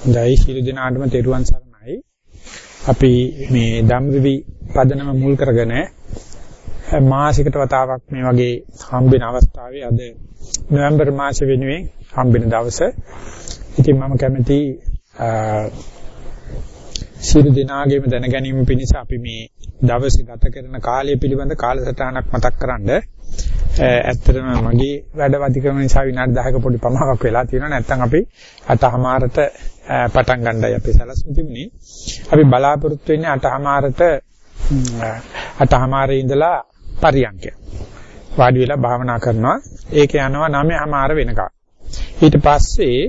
හොඳයි සියලු දෙනාටම තෙරුවන් සරණයි. අපි මේ ධම්විවි පදනම මුල් කරගෙන මාසිකට වතාවක් මේ වගේ හම්බෙන අවස්ථාවේ අද නොවැම්බර් මාසෙ වෙනුවෙන් හම්බෙන දවස. ඉතින් මම කැමති සියලු දෙනාගේම දැන ගැනීම පිණිස අපි මේ දවසේ ගත කරන කාලය පිළිබඳ කාලසටහනක් මතක් කරන්ඩ ඇත්තටම මගේ වැඩ වදිකම නිසා විනාඩි 10ක පොඩි පමාවක් වෙලා තියෙනවා. නැත්නම් අපි අටහමාරට පටන් ගන්නයි අපි සැලසුම් තිබුණේ. අපි බලාපොරොත්තු වෙන්නේ අටහමාරට අටහමාරේ ඉඳලා පරියන්කය. වාඩි වෙලා භාවනා කරනවා. ඒක යනවා 9හමාර වෙනකම්. ඊට පස්සේ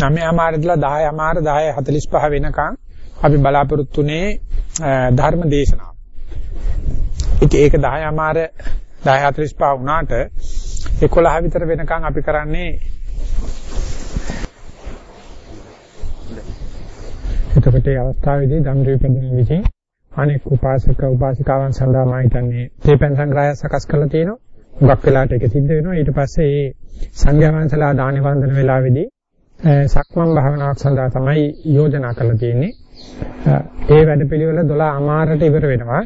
9හමාර ඉඳලා 10හමාර 10:45 වෙනකම් අපි බලාපොරොත්තුනේ ධර්ම දේශනාව. ඉතින් ඒක 10:00මාර 10:45 වුණාට 11 විතර වෙනකන් අපි කරන්නේ එතකොට ඒ අවස්ථාවේදී ධම්රවිපදන විසින් අනෙක් උපාසක උපාසිකාවන් සඳහා මම හිතන්නේ තේපෙන් සංග්‍රහය සකස් කරලා තියෙනවා. හුඟක් වෙලාට ඒක සිද්ධ වෙනවා. ඊට පස්සේ ඒ සංඝයා වහන්සේලා දාන වන්දන වෙලාවේදී සක්මන් භාවනාවක් සඳහා තමයි යෝජනා කරලා තියෙන්නේ. ඒ වැඩපිළිවෙල 12 අමාරට ඉවර වෙනවා.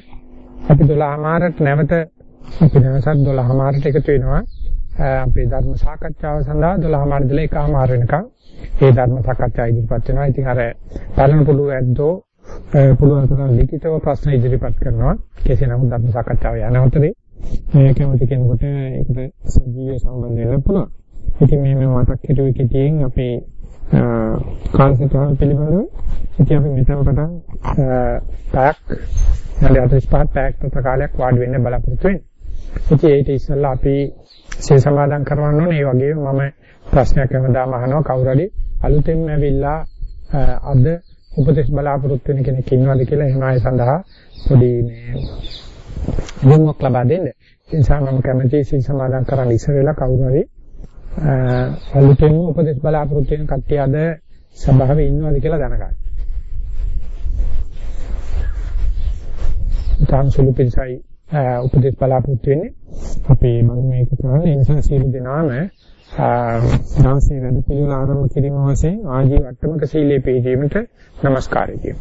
අපි 12 අමාරට නැවත අපි දවසක් 12 අමාරට එකතු වෙනවා. අපේ ධර්ම සාකච්ඡාව සඳහා 12 අමාර ඉඳලා 1 අමාර වෙනකම් ඒ ධර්ම සාකච්ඡා ඉදිරිපත් වෙනවා. ඉතින් අර පරණ පුළුව ඇද්දෝ පුළුවන් තරම් ලිඛිතව ප්‍රශ්න ඉදිරිපත් කරනවා. කෙසේ නමුත් ධර්ම සාකච්ඡාව යන අතරේ මේ කැමති කෙනෙකුට ඒකට සජීව සම්බන්ධ වෙන්න පුළුවන්. ඉතින් මේ මේ මතක් හිතුවේ කෙටියෙන් අපේ කාලසටහන පිළිබඳව ඉතින් අපි මෙතන පටන් පැයක් නැලේ 45 පැයක් තත කාලයක් වාඩි වෙන්න බලාපොරොත්තු වෙන්නේ. ඉතින් ඒක ඉස්සෙල්ලා අපි සේ සමාදන් කරවන්න ඕනේ. ඒ වගේම මම ප්‍රශ්නයක් හැමදාම අහනවා කවුරු හරි අලුතෙන් ඇවිල්ලා අද උපදේශ බලාපොරොත්තු වෙන කෙනෙක් ඉන්නවද කියලා එහෙම අය සඳහා පොඩි මේ දෙමුවක් ලබා දෙන්න. ඒ නිසා මම කැමතියි සේ සමාදන් කරන්න ඉස්සර වෙලා කවුරු හරි අලුතෙන් උපදේශ බලාපොරොත්තු වෙන කට්ටිය අද සභාවේ ඉන්නවද කියලා දැනගන්න. තාම සුළු පිටසයි උපදේශ බලාපොරොත්තු වෙන්නේ. අපි මම මේක කරන්නේ ඒ නිසා සීල දෙනාම දවසේ වැඩ පිළිවෙල ආරම්භ කිරීම වශයෙන් ආජීව අට්ටමක සීලයේ පිළිදීමට নমස්කාරය කියමු.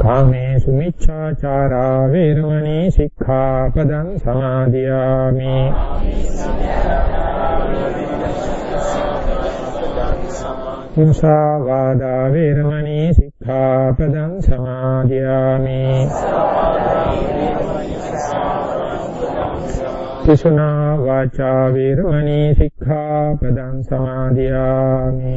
කාමේසු මිච්ඡාචාරා වේරමණී සික්ඛාපදං සමාදියාමි මුසාවාදා වේරමණී සික්ඛාපදං සමාදියාමි තිසුනා වාචා වේරමණී සික්ඛාපදං සමාදියාමි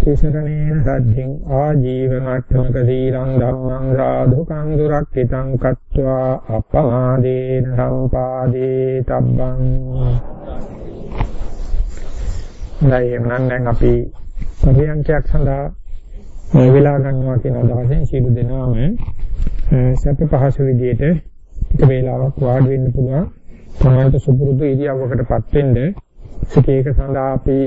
තිසරණේන සද්ධින් ආජීවනාත්මක සීලං ධම්මං සාධුකං දුරක්ඛිතං කତ୍වා අපමාදේන සම්පාදේ තබ්බං. නැයනම් දැන් අපි පරියන්කයක් සඳහා මේ වෙලා ගන්නවා කියන අදහසෙන් සියලු දෙනාම සැප පහසු විදියට එක වේලාවක් වාඩි වෙන්න පුළුවන්. තමන්ට සුපුරුදු ඉරියව්වකටපත් වෙන්න. ඒක සඳහා අපි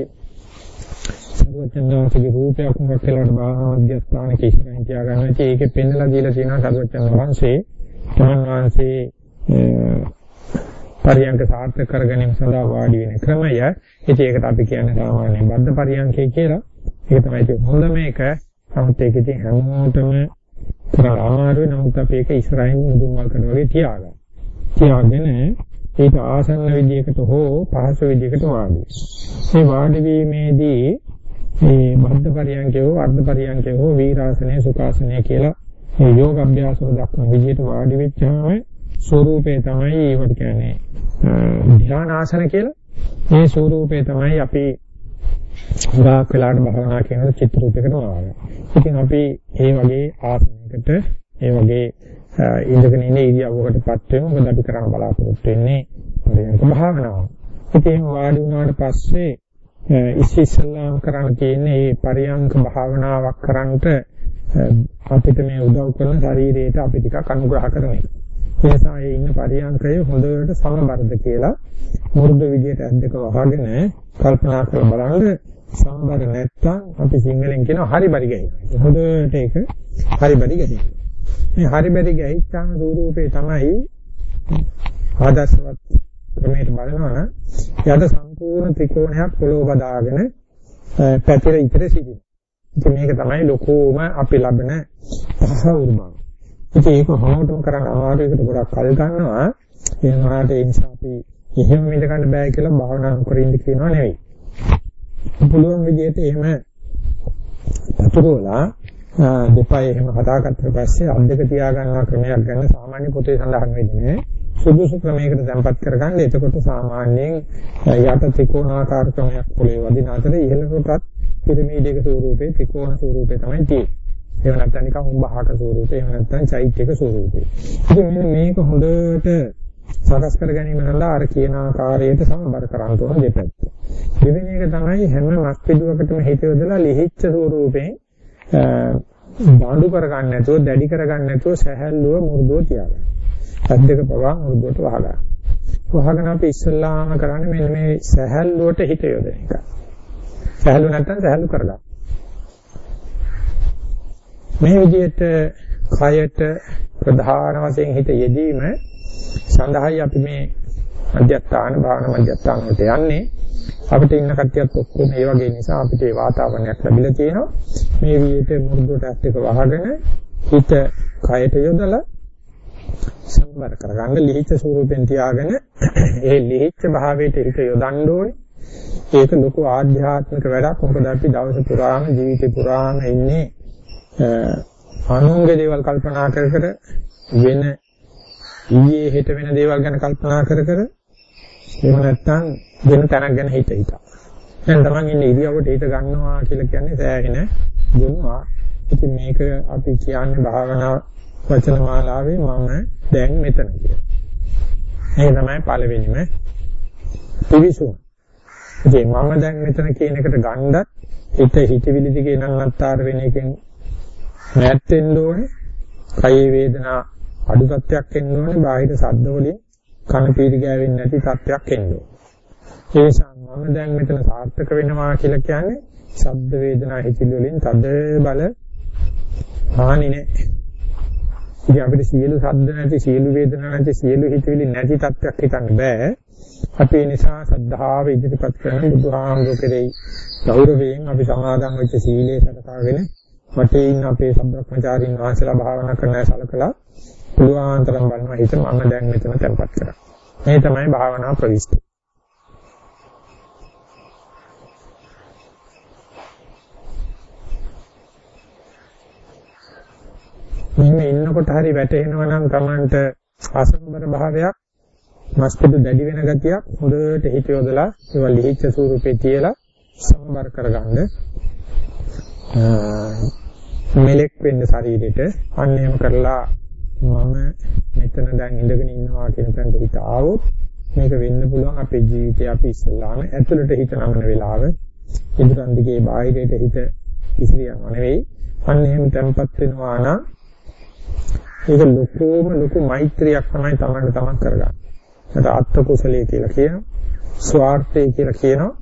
සර්වඥාන්සේගේ රූපයක් මොකක් කියලාට බාහමධ්‍යස්ථාන කිසිම තියාගන්න. ඉතින් ඒකේ පෙන්නලා දීලා තියෙනවා සර්වඥාන් වහන්සේ තමන් වහන්සේ පරියංක සාර්ථක කර ගැනීම සඳහා වාඩි වෙන ක්‍රමය. ඉතින් ඒකට අපි කියන්නේ සාමාන්‍යයෙන් බද්ධ පරියංකය කියලා. ඒක තමයි හොඳ මේක. නමුත් ඒක ඉතින් හැමෝටම කරා අමාරුයි. නමුත් අපි ඒක ඉස්සරහින් මුදුන්වල්කට වගේ තියාගන්න. තියාගෙන ඒක ආසන්න විදියකට හෝ පහසු විදියකට වාඩි. මේ වාඩි වීමේදී මේ බද්ධ පරියන්කේ හෝ අර්ධ පරියන්කේ හෝ වීරාසනය සුඛාසනය කියලා මේ යෝග අභ්‍යාසවල දක්වන විදිහට වාඩි වෙච්චාම ස්වરૂපේ තමයි ඒවට කියන්නේ ධ්‍යානාසන කියලා. මේ ස්වરૂපේ තමයි අපි ගාක් වෙලාට භවනා කියන චිත්‍ර රූපයකට වවාගෙන. ඉතින් අපි මේ වගේ ආසනයකට ඒ වගේ ඉඳගෙන ඉන්න ඉරියව්වකටපත් වෙමු. මොකද අපි කරන්න බලාපොරොත්තු වෙන්නේ පරියන්ක භාවනාව. ඉතින් වාඩි වුණාට පස්සේ ඉස්සෙල්ලාම කරන්න තියෙන්නේ මේ පරියංක භාවනාවක් කරන්නට අපිට මේ උදව් කරන ශරීරයට අපි ටිකක් අනුග්‍රහ කරන එක. ඒ නිසා ඒ ඉන්න පරියංකය හොඳට සමබරද කියලා මුරුදු විදියට ඇද්දක වහගෙන කල්පනා කරලා බලන්න සමබර නැත්තම් අපි සිංහලෙන් කියනවා හරි බරි ගහිනවා. හොඳට ඒක හරි බරි ගහිනවා. මේ හරි බරි ගහිච්චාම ස්වරූපේ තමයි ආදර්ශවත් ක්‍රමයට බලනවා නම් යට සම්පූර්ණ ත්‍රිකෝණයක් පොළොව බදාගෙන පැතිර ඉතර සිටින. ඉතින් මේක තමයි ලොකෝම අපි ලබන පහවුරුම. ඉතින් ඒක හොමෝටම කරන්න අමාරුයකට ගොඩක් කල් ගන්නවා. ඒ වුණාට ඒ නිසා අපි එහෙම විඳ ගන්න බෑ කියලා භාවනා කරින්න කියනවා නෙවෙයි. පුළුවන් විදිහට එහෙම පතුරවලා දෙපය එහෙම හදාගත්තට පස්සේ අත් දෙක තියාගන්නා ක්‍රමයක් ගැන සාමාන්‍ය පොතේ සඳහන් වෙන්නේ සුදුසු ක්‍රමයකට තැම්පත් කරගන්න. එතකොට සාමාන්‍යයෙන් යට ත්‍රිකෝණාකාර ක්‍රමයක් පොළේ වදින අතර ඉහළටත් පිරමීඩයක ස්වරූපේ ත්‍රිකෝණ ස්වරූපේ තමයි තියෙන්නේ. එහෙම නැත්නම් නිකන් උඹහක ස්වරූපේ, එහෙම නැත්නම් චෛත්‍යක ස්වරූපේ. ඉතින් මෙන්න මේක හොඳට සකස් කර ගැනීම සඳහා අර කියන ආකාරයට සමබර කරන්න ඕන දෙපැත්ත. දෙවෙනි එක තමයි හැම මස්පිඩුවකටම හිත යොදලා ලිහිච්ඡ ස්වරූපයෙන් බාඳු කර ගන්න නැතුව, දැඩි කර ගන්න නැතුව සහැල්ලුව මු르දුව තියාගන්න. සද්දක පවා මුරුදුවට වහගන්න. වහගෙන අපි ඉස්සල්ලාම කරන්නේ මෙන්න මේ සහැල්ලුවට හිත යොදන එක. සහැල්ලු නැත්තම් සහැල්ලු කරගන්න. මේ විදිහට කයට ප්‍රධාන වශයෙන් හිත යෙදීම සඳහායි අපි මේ මධ්‍යස්ථාන භාවන මධ්‍යස්ථාන වලට යන්නේ. අපිට ඉන්න කට්ටියත් ඔක්කොම ඒ වගේ නිසා අපිට ඒ වාතාවරණයක් ලැබිලා තියෙනවා. මේ විදිහට මුරුදුවට ඇත් එක වහගෙන හිත කයට යොදලා සම්බර කරගන්න ලිහිච්ඡ ස්වරූපෙන් තියාගෙන ඒ ලිහිච්ඡ භාවයට හිත යොදන්න ඕනේ. ඒක ලොකු ආධ්‍යාත්මික වැඩක්. මොකද අපි දවස පුරාම ජීවිතේ පුරාම ඉන්නේ අනුන්ගේ දේවල් කල්පනා කර කර වෙන ඊයේ හෙට වෙන දේවල් ගැන කල්පනා කර කර එහෙම නැත්නම් වෙන තැනක් ගැන හිත හිතා. දැන් තමන් ඉන්නේ ඉරියව්වට හිත ගන්නවා කියලා කියන්නේ සෑහෙන දුන්නා. ඉතින් මේක අපි කියන්නේ භාවනාව වචන මාලාවේ මම දැන් මෙතන කියලා. ඒක තමයි පළවෙනිම පිවිසුම. ඉතින් මම දැන් මෙතන කියන එකට ගණ්ඩත් හිත හිතවිලි දිගේ නන්නත්තර වෙන එකෙන් මෑත් වෙන්න ඕනේ. කයි වේදනා අඩු තත්යක් එන්න ඕනේ. බාහිර ශබ්ද වලින් කන පීරි ගෑවෙන්නේ නැති තත්යක් එන්න ඕනේ. ඒ නිසා මම දැන් මෙතන සාර්ථක වෙනවා කියලා කියන්නේ ශබ්ද වේදනා හිතිලි වලින් තද බල හානි නැහැ. ඉතින් අපිට සියලු ශබ්ද නැති, සියලු වේදනා නැති, සියලු හිතවිලි නැති තත්ත්වයක් හිතන්න බෑ. අපි ඒ නිසා සද්ධාව ඉදිරිපත් කරන බුදුහාමුදුර කෙරෙහි ගෞරවයෙන් අපි සමාදන් වෙච්ච සීලේ සලකාගෙන වටේ ඉන්න අපේ සම්බ්‍රහ්මචාරීන් වහන්සේලා භාවනා කරන සලකලා පුළුවන් තරම් බලනවා හිත මම දැන් මෙතන tempත් කරා. මේ තමයි භාවනා ප්‍රවිෂ්ඨ. මෙහෙම ඉන්නකොට හරි වැටෙනවා නම් Tamanට අසම්බර භාවයක් මස්පිඩු දැඩි වෙන ගතියක් හොඳට හිත යොදලා ඒවා ලිහිච්ච ස්වරූපේ තියලා සම්බර කරගන්න මෙලෙක් වෙන්න ශරීරෙට අන්න එහෙම කරලා මම මෙතන දැන් ඉඳගෙන ඉන්නවා කියන තැනට හිත ආවොත් මේක වෙන්න පුළුවන් අපේ ජීවිතේ අපි ඉස්සල්ලාම ඇතුළට හිත නමන වෙලාව. ඉදරන් දිගේ බාහිරයට හිත ඉසිරියම නෙවෙයි. අන්න එහෙම තැම්පත් වෙනවා නම් ඒක ලොකෝම ලොකු මෛත්‍රියක් තමයි තමන්ට තමන් කරගන්න. ඒකට අත්ත කුසලයේ කියලා කියනවා. ස්වార్థය කියලා කියනවා.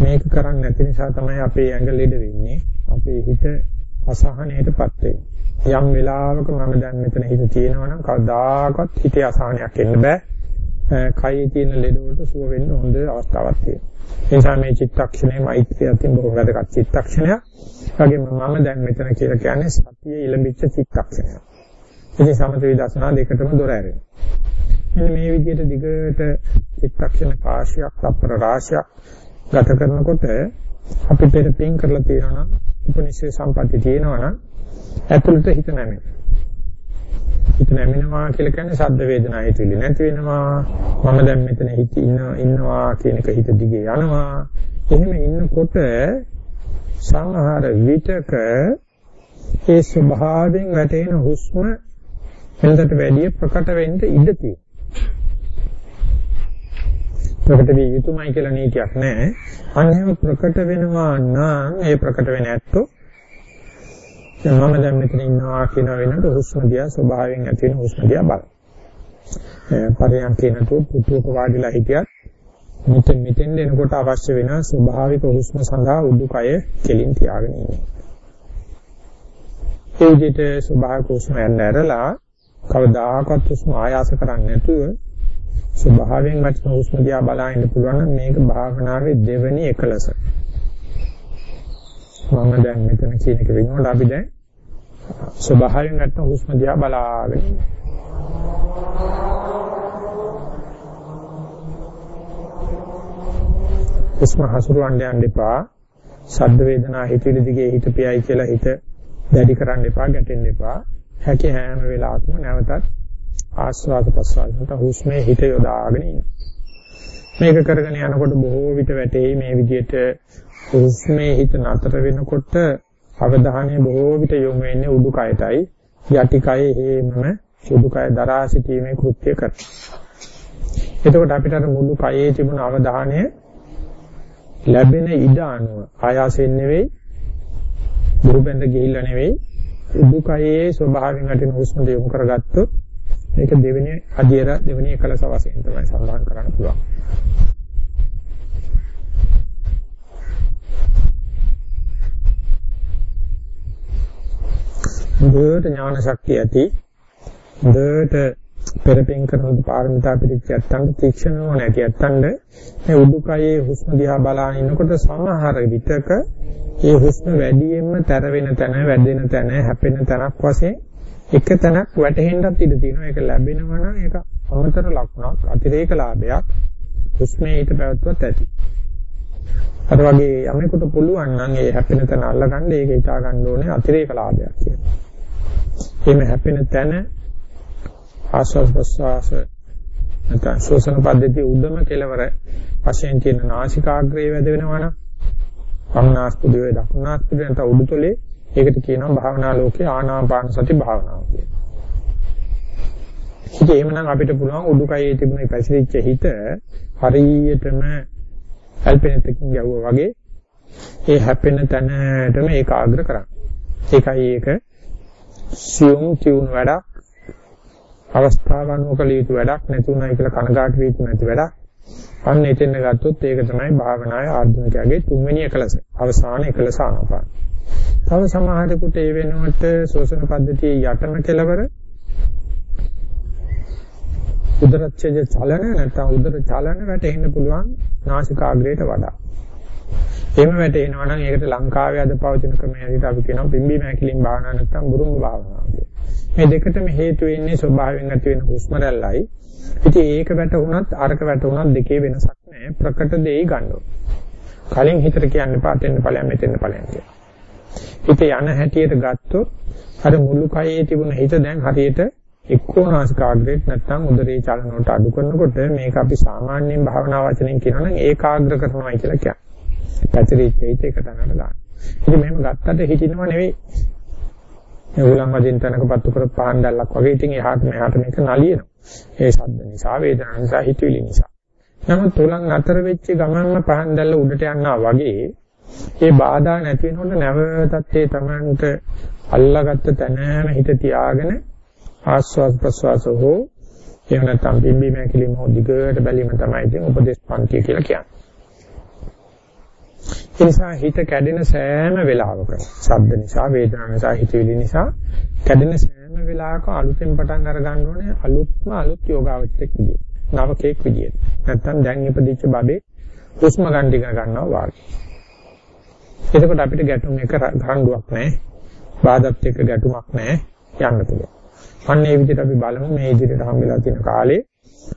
මේක කරන්නේ නැති නිසා තමයි අපේ ඇඟ ලෙඩ වෙන්නේ. අපේ හිත අසහනයටපත් වෙන්නේ. යම් වෙලාවක මම දැන් මෙතන හිත තියෙනවා නම් කවදාකවත් හිතේ අසහනයක් එන්න බෑ. කයේ තියෙන ලෙඩ වලට සුව වෙන්න හොඳ අවස්ථාවක් තියෙනවා. ඒ නිසා මේ චිත්තක්ෂණය මෛත්‍රිය අතින් බොහෝ වැදගත් චිත්තක්ෂණයක්. වගේම මම දැන් මෙතන කියලා කියන්නේ සතිය ඉලඹිච්ච චිත්තක්ෂණයක්. ඉතින් සමථ විදර්ශනා දෙකටම දොර ඇරෙනවා. මෙන්න මේ විදිහට දිගට චිත්තක්ෂණ කාශයක්, තප්පර රාශියක් ගත කරනකොට අපි පෙර පින් කරලා තියෙනවා නම් උපනිෂේ සම්පatti තියෙනවා නම් ඇතුළට හිත නැමෙනවා. හිත නැමෙනවා කියලා කියන්නේ ශබ්ද වේදනා හිතෙලි නැති වෙනවා. මම දැන් මෙතන හිත ඉන්නවා කියන එක හිත දිගේ යනවා. එහෙම ඉන්නකොට සංහාර විතක ඒ ස්වභාවයෙන් වැටෙන හුස්ම වෙනදට වැඩිය ප්‍රකට වෙන්න ඉඩ තියෙනවා. ප්‍රකට විය යුතුමයි කියලා නීතියක් නැහැ. අන්නේම ප්‍රකට වෙනවා නම් ඒ ප්‍රකට වෙන ඇත්තෝ දැන් මම දැන් මෙතන ඉන්නවා කියන වෙනකොට හුස්ම දිහා ස්වභාවයෙන් ඇති වෙන හුස්ම දිහා බලන්න. පරයන්කේ නතු පුතුක වාඩිලා හිටියත් මෙතෙන් මෙතෙන් එනකොට අවශ්‍ය වෙන ස්වභාවික හුස්ම සඳහා උඩුකය කෙලින් තියාගෙන ඉන්නේ. ඒ විදිහට ස්වභාවික හුස්ම යන්න ඇරලා කවදාකවත් හුස්ම ආයාස කරන්නේ නැතුව ස්වභාවයෙන් වටින හුස්ම දිහා බලා ඉන්න පුළුවන් නම් මේක භාවනාවේ දෙවෙනි එකලස. මම දැන් මෙතන කියන එක වෙනකොට අපි දැන් ස්වභාවයෙන් වටින හුස්ම දිහා බලාගෙන හුස්ම හසුරවන්න යන්න එපා. ශබ්ද වේදනා හිතවිලි දිගේ හිත පියයි කියලා හිත දැඩි කරන්න එපා, ගැටෙන්න එපා. හැකි හැම වෙලාවකම නැවතත් ආස්වාද ප්‍රසආසයට හුස්මේ හිත යොදාගෙන ඉන්න. මේක කරගෙන යනකොට බොහෝ විට වැටෙයි මේ විදිහට හුස්මේ හිත නතර වෙනකොට අවධානය බොහෝ විට යොමු වෙන්නේ උඩුකයටයි යටි කයේ හේමම උඩුකය දරා සිටීමේ කෘත්‍ය කරනවා. එතකොට අපිට අර මුළු කයේ තිබුණ අවධානය ලැබෙන ඉඩ අනුව ආයාසයෙන් නෙවෙයි බුරුබෙන්ද ගිහිල්ලා නෙවෙයි උඩුකයේ ස්වභාවයෙන් ඇතිවෙන හුස්ම යොමු කරගත්තොත් මේක දෙවෙනි අධියර දෙවෙනි එකලස වශයෙන් තමයි සඳහන් කරන්න පුළුවන්. හොඳට ඥාන ශක්තිය ඇති හොඳට පෙරපින් කරන පාරමිතා පිළිච්චයන්ට තීක්ෂණව නැති යත්තන්ට මේ උඩුකයේ හුස්ම දිහා බලාගෙන ඉන්නකොට සමහර විටක ඒ හුස්ම වැඩියෙන්ම තර වෙන තැන, වැඩෙන තැන, හැපෙන තැනක් වශයෙන් එක තැනක් වැටෙන්නත් ඉඩ තියෙනවා. ඒක ලැබෙනවා නම් ඒක අමතර ලක්ෂණක්, අතිරේක ලාභයක්. හුස්මේ ඊට පැවැත්වුවත් ඇති. අර වගේ යමෙකුට පුළුවන් නම් ඒ හැපෙන තැන අල්ලගන්න ඒක හිතා ගන්න ඕනේ අතිරේක ලාභයක් කියලා. එහෙම හැපෙන තැන ආස්වාස් ප්‍රස්වාස නැත්නම් ශ්වසන පද්ධතිය උද්දම කෙලවර වශයෙන් තියෙන නාසිකාග්‍රේ වැද වෙනවා නම් වම්නාස්පුඩේ දකුණාස්පුඩේ නැත්නම් උඩුතලේ ඒකට කියනවා භාවනා ලෝකේ ආනාපාන සති භාවනාව කියලා. ඉතින් එහෙමනම් අපිට පුළුවන් උඩුකයේ තිබුණ පැසිරිච්ච හිත හරියටම හැල්පෙනතකින් ගැවුවා වගේ ඒ හැපෙන තැනටම ඒකාග්‍ර කරන්න. ඒකයි ඒක සියුම් කියුණු වැඩක් අවස්ථාවන් කළ යුතු වැඩක් නැති උනායි කියලා කනගාටු වෙ යුතු නැති වැඩක්. අන්න එතෙන් ගත්තොත් ඒක තමයි භාවනාවේ ආධුනිකයාගේ තුන්වෙනි එකලස. අවසාන එකලස ආනාපාන. තව සමහරෙකුට ඒ වෙනුවට ශෝෂණ පද්ධතියේ යටම කෙලවර උදරච්ඡේද චලන නැත්නම් උදර චලන වැටෙන්න පුළුවන් නාසිකාග්‍රයට වඩා. එහෙම වැටෙනවා නම් ඒකට ලංකාවේ අද පවතින ක්‍රමයට අපි කියනවා පිම්බීම හැකිලින් භාවනාව නැත්නම් බුරුම භාවනාව කියලා. මේ දෙකටම හේතු වෙන්නේ ස්වභාවයෙන් ඇති වෙන හුස්ම රැල්ලයි. ඉතින් ඒක වැටුණත් අරක වැටුණත් දෙකේ වෙනසක් නැහැ. ප්‍රකට දෙයි ගන්නවා. කලින් හිතට කියන්න එපා අතෙන් ඵලයන් මෙතෙන් ඵලයන් කියලා. හිත යන හැටියට ගත්තොත් අර මුළු කයේ තිබුණ හිත දැන් හරියට එක්කෝ නාසිකාග්‍රේත් නැත්නම් උදරේ චලන වලට අඩු කරනකොට මේක අපි සාමාන්‍යයෙන් භාවනා වචනෙන් කියනවනම් ඒකාග්‍ර කරනවා කියලා කියන්නේ. පැතිරිච්ච හිත එක තැනකට ගන්න. ඉතින් මෙහෙම ගත්තට හිටිනව නෙවෙයි. ඒ උලන් වදින් තැනක පත්තු කර පහන් දැල්ලක් වගේ ඉතින් එහාට මෙහාට මේක නලියනවා. ඒ ශබ්ද නිසා, වේදනා නිසා, හිතවිලි නිසා. නමුත් උලන් අතර වෙච්ච ගමන්ම පහන් දැල්ල උඩට යනවා වගේ ඒ බාධා නැති වෙනකොට නැවතත් ඒ තමන්ට අල්ලාගත්ත තැනම හිත තියාගෙන ආස්වාස් ප්‍රස්වාස හෝ එහෙම නැත්නම් පිම්බි මෑකිලිම හෝ දිගට බැලීම තමයි ඉතින් උපදේශ පන්තිය කියලා කියන්නේ. ඒ නිසා හිත කැඩෙන සෑම වෙලාවකම ශබ්ද නිසා වේදනා නිසා හිතවිලි නිසා කැඩෙන සෑම වෙලාවක අලුතෙන් පටන් අර ගන්න ඕනේ අලුත්ම අලුත් යෝගාවචරයක් විදියට. නවකෙක් විදියට. නැත්නම් දැන් ඉපදිච්ච බබේ හුස්ම ගන්න ඉගෙන ගන්නවා වගේ. එතකොට අපිට ගැටුම් එක රණ්ඩුවක් නැහැ. බාධාත් එක්ක ගැටුමක් නැහැ. යන්න පුළුවන්. අන්න ඒ විදිහට අපි බලමු මේ ඉදිරියට හම් වෙලා තියෙන කාලේ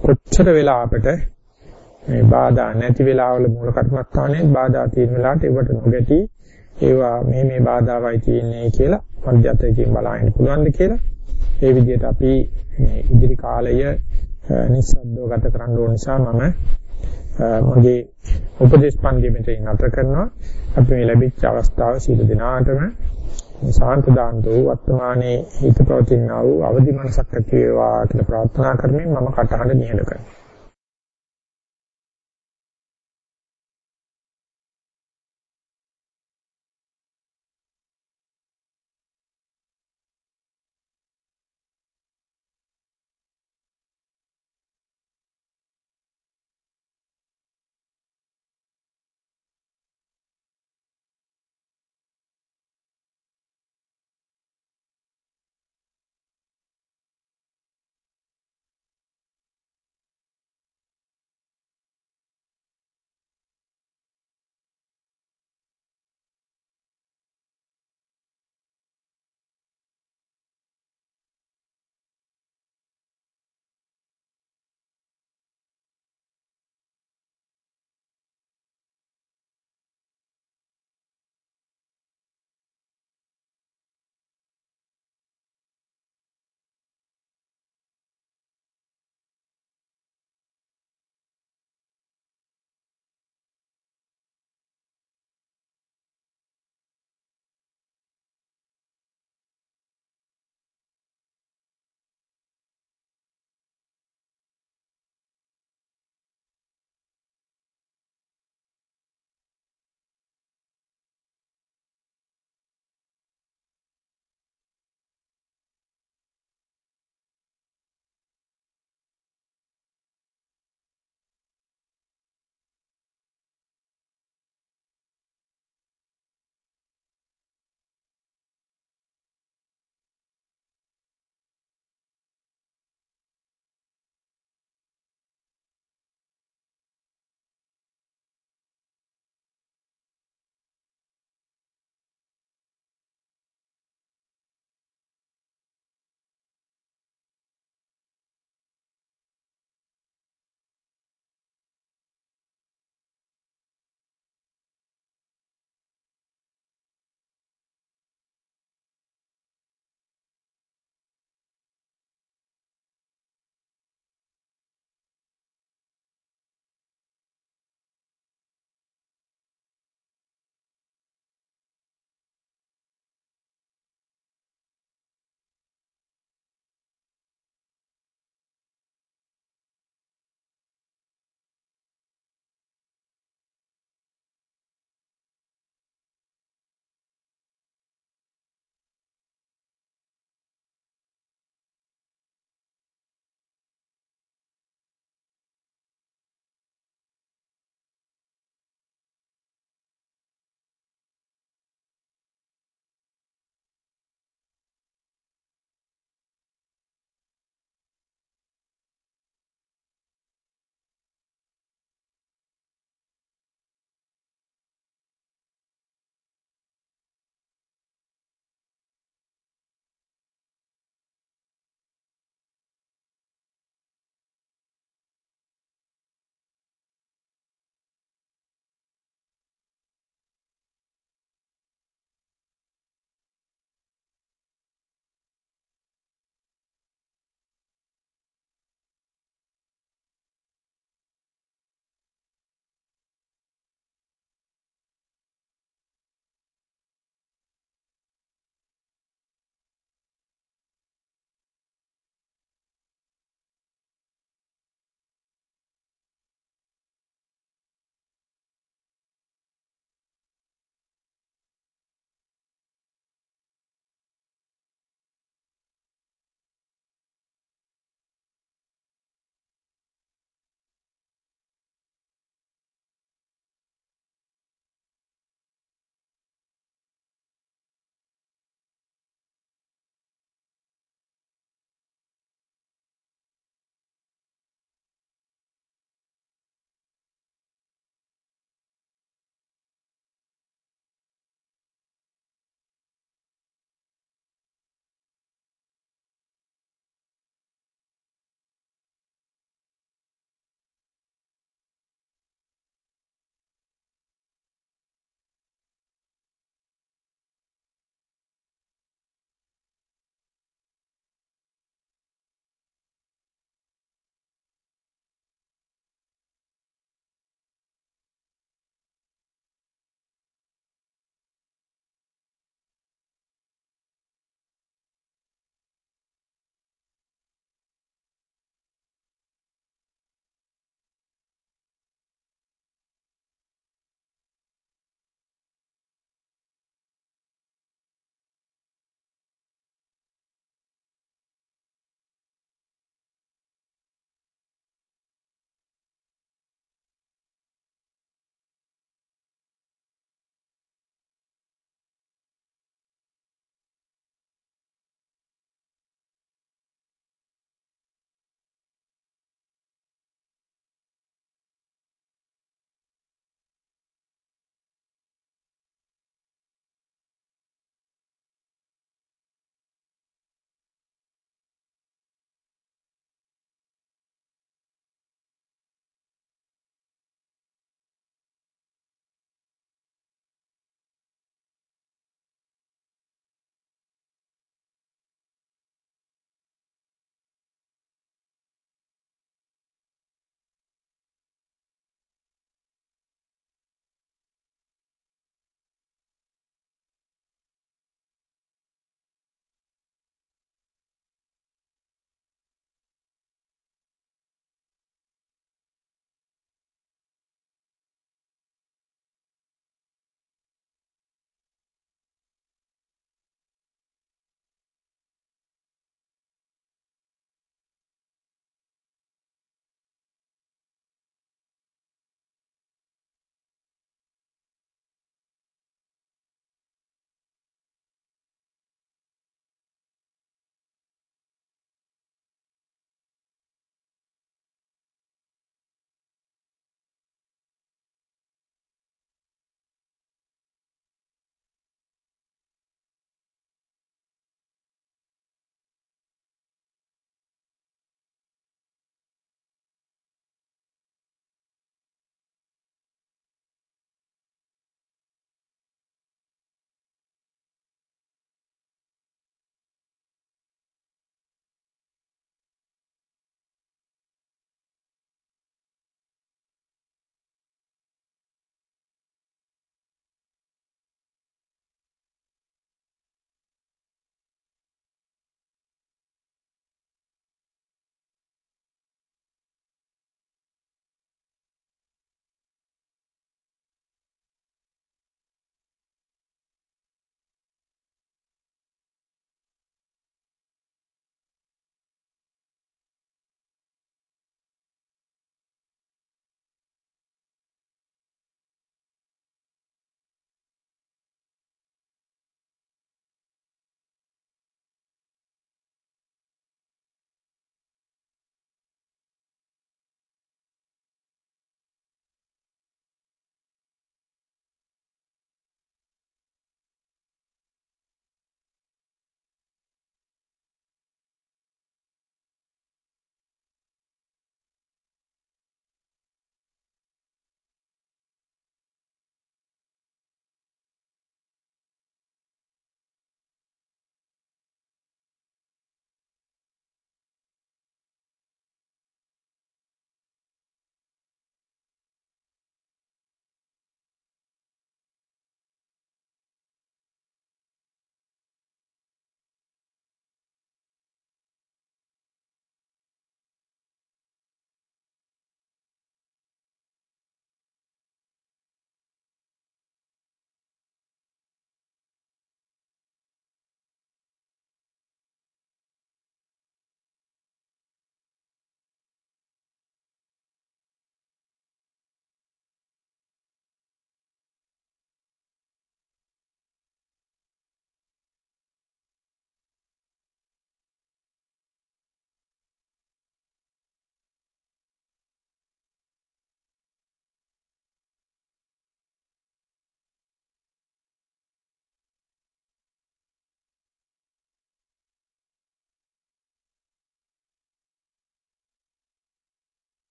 කොච්චර වෙලා අපිට මේ බාධා නැති වෙලාවල මූල කර්මස්ථානයේ බාධා තියෙන වෙලාවට ඒවට නොගැටි ඒවා මේ මේ බාධාවයි තියෙන්නේ කියලා මධ්‍යස්ථයෙන් බලන්න පුළුවන්ද කියලා. ඒ විදිහට අපි මේ ඉදිරි කාලය නිස්සද්දව ගත කරන්න ඕන නිසා මම මගේ උපදේශ පන්තිය මෙතන නතර කරනවා. අපි මේ ලැබිච්ච අවස්ථාව සියලු දෙනාටම ශාන්ත දාන්තෝ වර්තමානයේ හිත පවතිනා වූ අවදි මනසක් ඇති වේවා කියලා ප්‍රාර්ථනා කරමින් මම කටහඬ නිහඬ කරනවා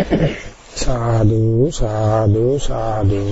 සාදු සාදු සාදු.